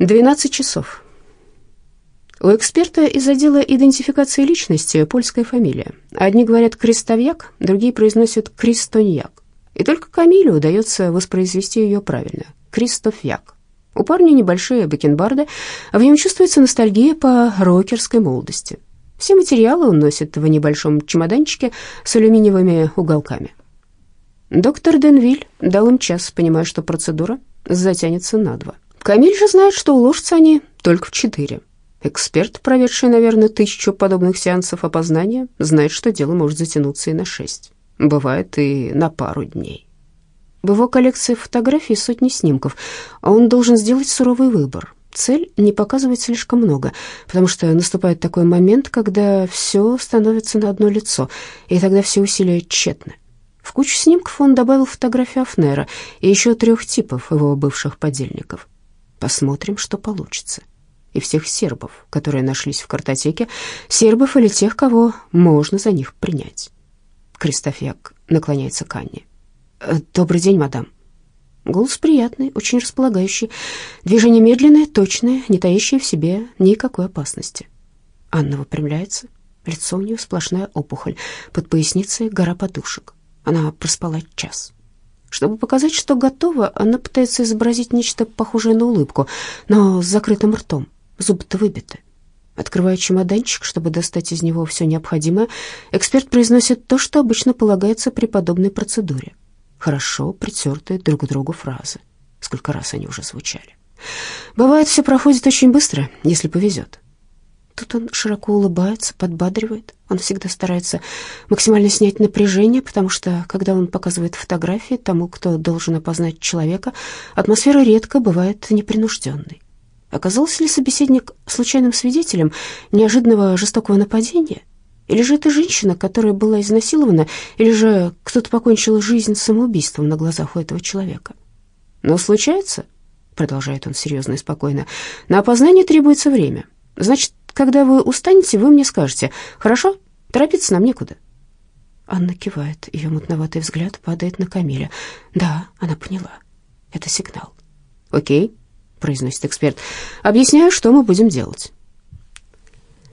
12 часов. У эксперта из отдела идентификации личности польская фамилия. Одни говорят «крестовьяк», другие произносят «кристоньяк». И только Камиле удается воспроизвести ее правильно – «кристофьяк». У парня небольшие бакенбарды, а в нем чувствуется ностальгия по рокерской молодости. Все материалы он носит в небольшом чемоданчике с алюминиевыми уголками. Доктор Денвиль дал им час, понимая, что процедура затянется на два. Камиль же знает, что уложатся они только в четыре. Эксперт, проведший, наверное, тысячу подобных сеансов опознания, знает, что дело может затянуться и на шесть. Бывает и на пару дней. В его коллекции фотографий сотни снимков, а он должен сделать суровый выбор. Цель — не показывать слишком много, потому что наступает такой момент, когда все становится на одно лицо, и тогда все усилия тщетны. В кучу снимков он добавил фотографии Афнера и еще трех типов его бывших подельников — Посмотрим, что получится. И всех сербов, которые нашлись в картотеке, сербов или тех, кого можно за них принять. Кристофяк наклоняется к Анне. «Э, «Добрый день, мадам». Голос приятный, очень располагающий. Движение медленное, точное, не таящее в себе никакой опасности. Анна выпрямляется. Лицо у нее сплошная опухоль. Под поясницей гора подушек. Она проспала час. Чтобы показать, что готова, она пытается изобразить нечто похожее на улыбку, но с закрытым ртом, зубы-то выбиты. Открывая чемоданчик, чтобы достать из него все необходимое, эксперт произносит то, что обычно полагается при подобной процедуре. Хорошо притертые друг к другу фразы. Сколько раз они уже звучали. Бывает, все проходит очень быстро, если повезет. Тут он широко улыбается, подбадривает. Он всегда старается максимально снять напряжение, потому что, когда он показывает фотографии тому, кто должен опознать человека, атмосфера редко бывает непринужденной. Оказался ли собеседник случайным свидетелем неожиданного жестокого нападения? Или же это женщина, которая была изнасилована, или же кто-то покончил жизнь самоубийством на глазах у этого человека? Но случается, продолжает он серьезно и спокойно, на опознание требуется время. Значит, когда вы устанете, вы мне скажете. Хорошо? Торопиться нам некуда». Анна кивает. Ее мутноватый взгляд падает на Камиля. «Да, она поняла. Это сигнал». «Окей», — произносит эксперт. «Объясняю, что мы будем делать.